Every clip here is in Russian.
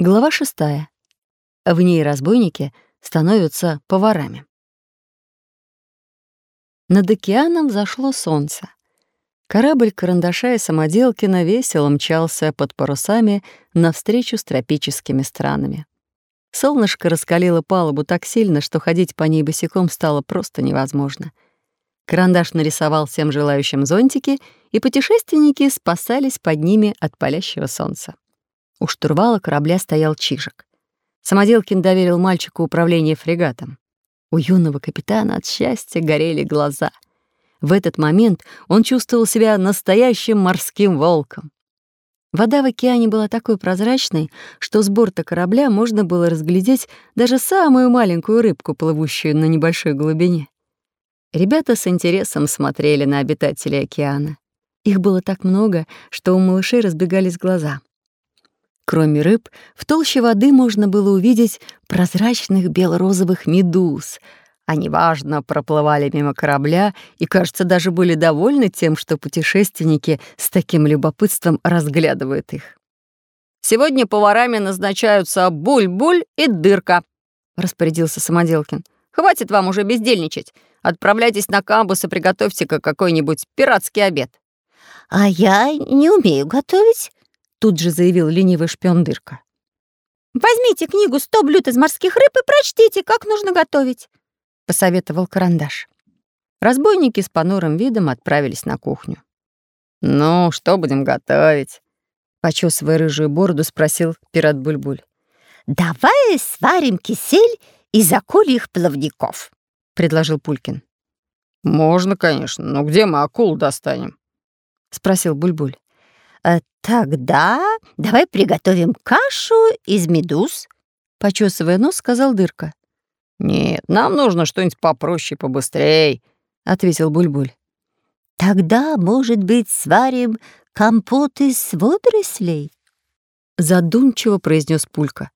Глава шестая. В ней разбойники становятся поварами. Над океаном зашло солнце. Корабль карандаша и самоделкина весело мчался под парусами навстречу с тропическими странами. Солнышко раскалило палубу так сильно, что ходить по ней босиком стало просто невозможно. Карандаш нарисовал всем желающим зонтики, и путешественники спасались под ними от палящего солнца. У штурвала корабля стоял Чижик. Самоделкин доверил мальчику управление фрегатом. У юного капитана от счастья горели глаза. В этот момент он чувствовал себя настоящим морским волком. Вода в океане была такой прозрачной, что с борта корабля можно было разглядеть даже самую маленькую рыбку, плывущую на небольшой глубине. Ребята с интересом смотрели на обитателей океана. Их было так много, что у малышей разбегались глаза. Кроме рыб, в толще воды можно было увидеть прозрачных бело-розовых медуз. Они важно проплывали мимо корабля и, кажется, даже были довольны тем, что путешественники с таким любопытством разглядывают их. «Сегодня поварами назначаются Буль-Буль и Дырка», — распорядился Самоделкин. «Хватит вам уже бездельничать. Отправляйтесь на камбус и приготовьте-ка какой-нибудь пиратский обед». «А я не умею готовить», Тут же заявил ленивый шпион Дырка. «Возьмите книгу «Сто блюд из морских рыб» и прочтите, как нужно готовить», — посоветовал Карандаш. Разбойники с понурым видом отправились на кухню. «Ну, что будем готовить?» Почесывая рыжую бороду, спросил пират Бульбуль. «Давай сварим кисель из акульих плавников», — предложил Пулькин. «Можно, конечно, но где мы акул достанем?» — спросил Бульбуль. «Тогда давай приготовим кашу из медуз», — почесывая нос, сказал Дырка. «Нет, нам нужно что-нибудь попроще, побыстрей», — ответил Бульбуль. «Тогда, может быть, сварим компот из водорослей?» Задумчиво произнес Пулька.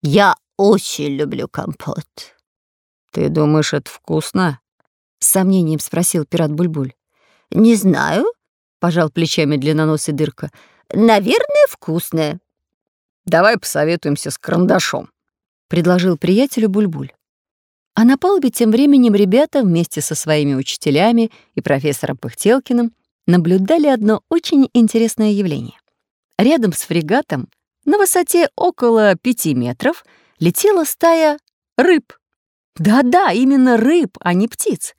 «Я очень люблю компот». «Ты думаешь, это вкусно?» — с сомнением спросил пират Бульбуль. «Не знаю», пожал плечами длинноносый дырка. Наверное, вкусное. Давай посоветуемся с карандашом, предложил приятелю Бульбуль. А на палубе тем временем ребята вместе со своими учителями и профессором Пыхтелкиным наблюдали одно очень интересное явление. Рядом с фрегатом на высоте около пяти метров летела стая рыб. Да-да, именно рыб, а не птиц.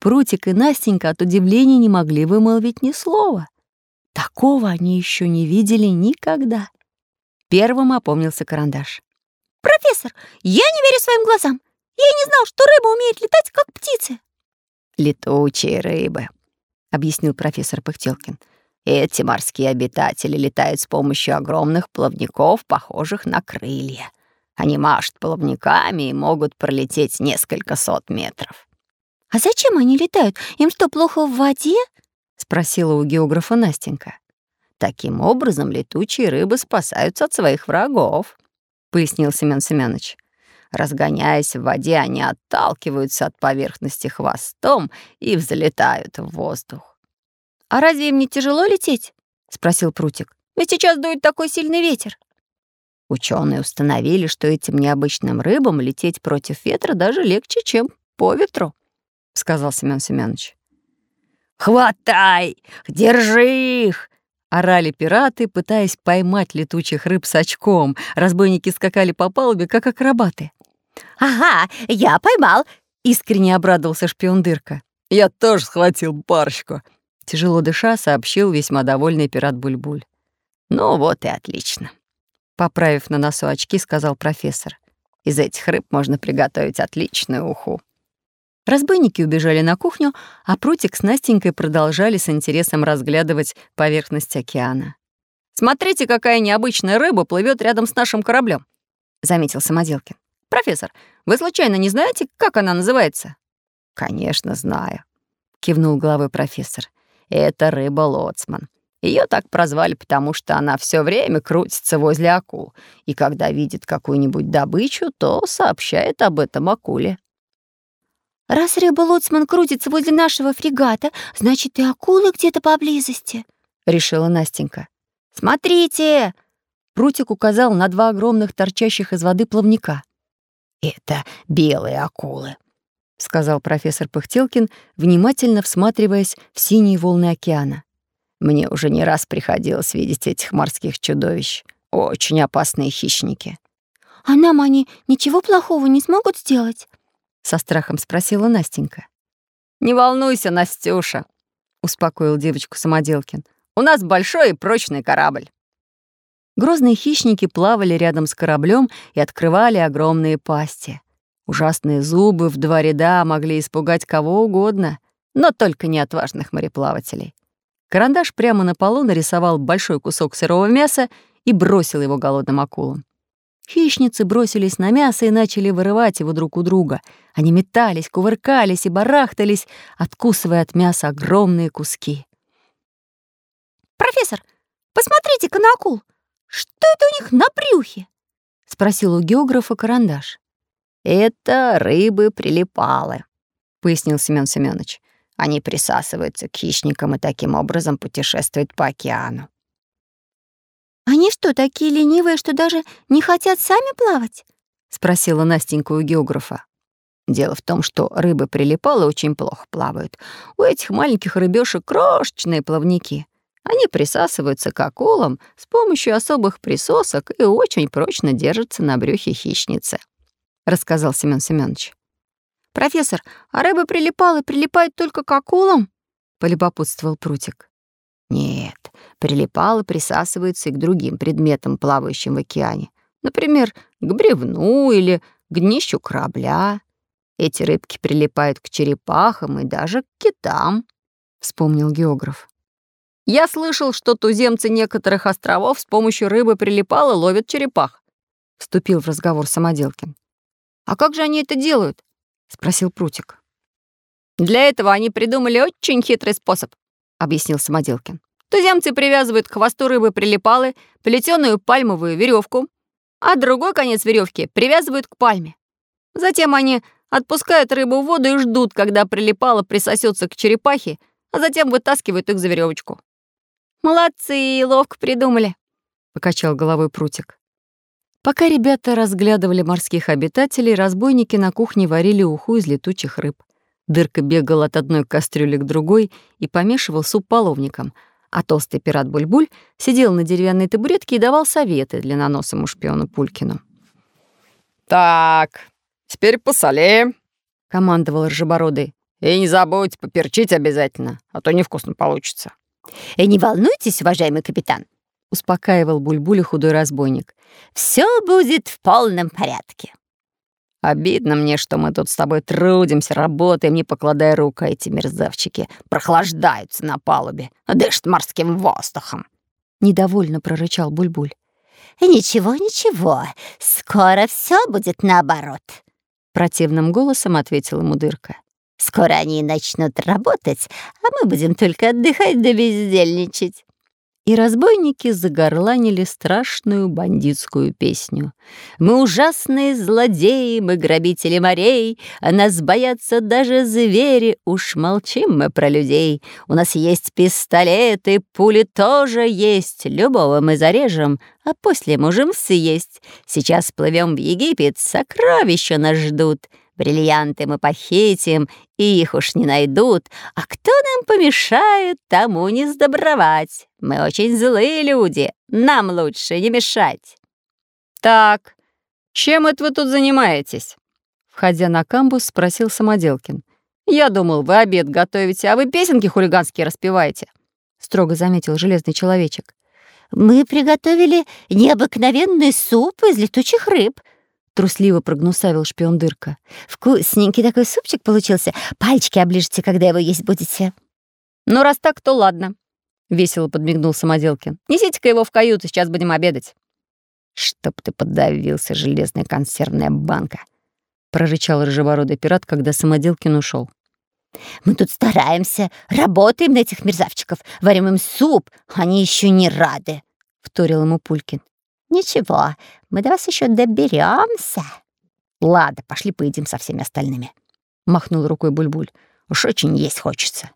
Прутик и Настенька от удивления не могли вымолвить ни слова. Такого они еще не видели никогда. Первым опомнился карандаш. «Профессор, я не верю своим глазам. Я не знал, что рыба умеет летать, как птицы». «Летучие рыбы», — объяснил профессор Пыхтелкин. «Эти морские обитатели летают с помощью огромных плавников, похожих на крылья. Они машут плавниками и могут пролететь несколько сот метров. «А зачем они летают? Им что, плохо в воде?» — спросила у географа Настенька. «Таким образом летучие рыбы спасаются от своих врагов», — пояснил Семён Семёныч. Разгоняясь в воде, они отталкиваются от поверхности хвостом и взлетают в воздух. «А разве им не тяжело лететь?» — спросил Прутик. «Ведь сейчас дует такой сильный ветер». Ученые установили, что этим необычным рыбам лететь против ветра даже легче, чем по ветру. — сказал Семён Семёныч. «Хватай! Держи их!» Орали пираты, пытаясь поймать летучих рыб с очком. Разбойники скакали по палубе, как акробаты. «Ага, я поймал!» — искренне обрадовался шпион Дырка. «Я тоже схватил парочку!» — тяжело дыша сообщил весьма довольный пират Бульбуль. «Ну вот и отлично!» Поправив на носу очки, сказал профессор. «Из этих рыб можно приготовить отличную уху». Разбойники убежали на кухню, а Прутик с Настенькой продолжали с интересом разглядывать поверхность океана. «Смотрите, какая необычная рыба плывет рядом с нашим кораблем, заметил Самоделкин. «Профессор, вы случайно не знаете, как она называется?» «Конечно, знаю», — кивнул головой профессор. «Это рыба-лоцман. Ее так прозвали, потому что она все время крутится возле акул, и когда видит какую-нибудь добычу, то сообщает об этом акуле. Раз рыба-лоцман крутится возле нашего фрегата, значит, и акулы где-то поблизости», — решила Настенька. «Смотрите! Прутик указал на два огромных торчащих из воды плавника. «Это белые акулы», — сказал профессор Пыхтелкин, внимательно всматриваясь в синие волны океана. «Мне уже не раз приходилось видеть этих морских чудовищ. Очень опасные хищники». «А нам они ничего плохого не смогут сделать?» — со страхом спросила Настенька. «Не волнуйся, Настюша», — успокоил девочку Самоделкин. «У нас большой и прочный корабль». Грозные хищники плавали рядом с кораблем и открывали огромные пасти. Ужасные зубы в два ряда могли испугать кого угодно, но только не отважных мореплавателей. Карандаш прямо на полу нарисовал большой кусок сырого мяса и бросил его голодным акулам. Хищницы бросились на мясо и начали вырывать его друг у друга. Они метались, кувыркались и барахтались, откусывая от мяса огромные куски. «Профессор, посмотрите-ка на акул! Что это у них на брюхе?» — спросил у географа карандаш. «Это рыбы-прилипалы», — пояснил Семён Семёныч. «Они присасываются к хищникам и таким образом путешествуют по океану». «Они что, такие ленивые, что даже не хотят сами плавать?» — спросила Настенька у географа. Дело в том, что рыбы прилипалы очень плохо плавают. У этих маленьких рыбешек крошечные плавники. Они присасываются к акулам с помощью особых присосок и очень прочно держатся на брюхе хищницы», — рассказал Семён Семёнович. «Профессор, а рыбы прилипалы прилипают только к акулам?» — полюбопутствовал Прутик. Нет, прилипалы присасываются и к другим предметам, плавающим в океане. Например, к бревну или к днищу корабля. Эти рыбки прилипают к черепахам и даже к китам, — вспомнил географ. «Я слышал, что туземцы некоторых островов с помощью рыбы прилипала ловят черепах», — вступил в разговор Самоделкин. «А как же они это делают?» — спросил Прутик. «Для этого они придумали очень хитрый способ объяснил Самоделкин. Туземцы привязывают к хвосту рыбы прилипалы плетеную пальмовую веревку, а другой конец веревки привязывают к пальме. Затем они отпускают рыбу в воду и ждут, когда прилипала присосется к черепахе, а затем вытаскивают их за веревочку. «Молодцы, ловко придумали», — покачал головой прутик. Пока ребята разглядывали морских обитателей, разбойники на кухне варили уху из летучих рыб. Дырка бегал от одной кастрюли к другой и помешивал суп половником, а толстый пират Бульбуль сидел на деревянной табуретке и давал советы для длинноносому шпиону Пулькину. «Так, теперь посолеем», — командовал Ржебородый. «И не забудь поперчить обязательно, а то невкусно получится». «И не волнуйтесь, уважаемый капитан», — успокаивал Бульбуля худой разбойник. «Все будет в полном порядке». Обидно мне, что мы тут с тобой трудимся, работаем, не покладая рук, а эти мерзавчики прохлаждаются на палубе, дышат морским воздухом. Недовольно прорычал Бульбуль. «Ничего, ничего, скоро все будет наоборот», — противным голосом ответила ему дырка. «Скоро они начнут работать, а мы будем только отдыхать да бездельничать» и разбойники загорланили страшную бандитскую песню. «Мы ужасные злодеи, мы грабители морей, а нас боятся даже звери, уж молчим мы про людей. У нас есть пистолеты, пули тоже есть, любого мы зарежем, а после можем съесть. Сейчас плывем в Египет, сокровища нас ждут». Бриллианты мы похитим, и их уж не найдут. А кто нам помешает, тому не сдобровать. Мы очень злые люди, нам лучше не мешать. Так, чем это вы тут занимаетесь? Входя на камбус, спросил Самоделкин. Я думал, вы обед готовите, а вы песенки хулиганские распеваете. Строго заметил железный человечек. Мы приготовили необыкновенный суп из летучих рыб, Трусливо прогнусавил шпион Дырка. «Вкусненький такой супчик получился. Пальчики оближете, когда его есть будете». «Ну, раз так, то ладно», — весело подмигнул Самоделкин. «Несите-ка его в каюту, сейчас будем обедать». «Чтоб ты подавился, железная консервная банка», — прорычал рыжебородый пират, когда Самоделкин ушел. «Мы тут стараемся, работаем на этих мерзавчиков, варим им суп, они еще не рады», — вторил ему Пулькин. «Ничего, мы до вас еще доберемся. «Ладно, пошли поедим со всеми остальными», — махнул рукой Бульбуль. -буль. «Уж очень есть хочется».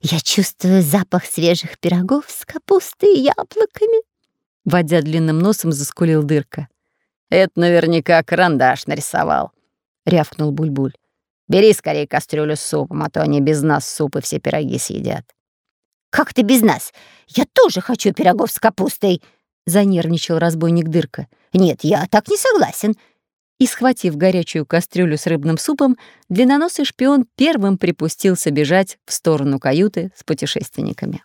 «Я чувствую запах свежих пирогов с капустой и яблоками», — Водя длинным носом, заскулил дырка. «Это наверняка карандаш нарисовал», — рявкнул Бульбуль. «Бери скорее кастрюлю с супом, а то они без нас суп и все пироги съедят». «Как ты без нас? Я тоже хочу пирогов с капустой!» — занервничал разбойник Дырка. «Нет, я так не согласен!» И, схватив горячую кастрюлю с рыбным супом, длинноносый шпион первым припустился бежать в сторону каюты с путешественниками.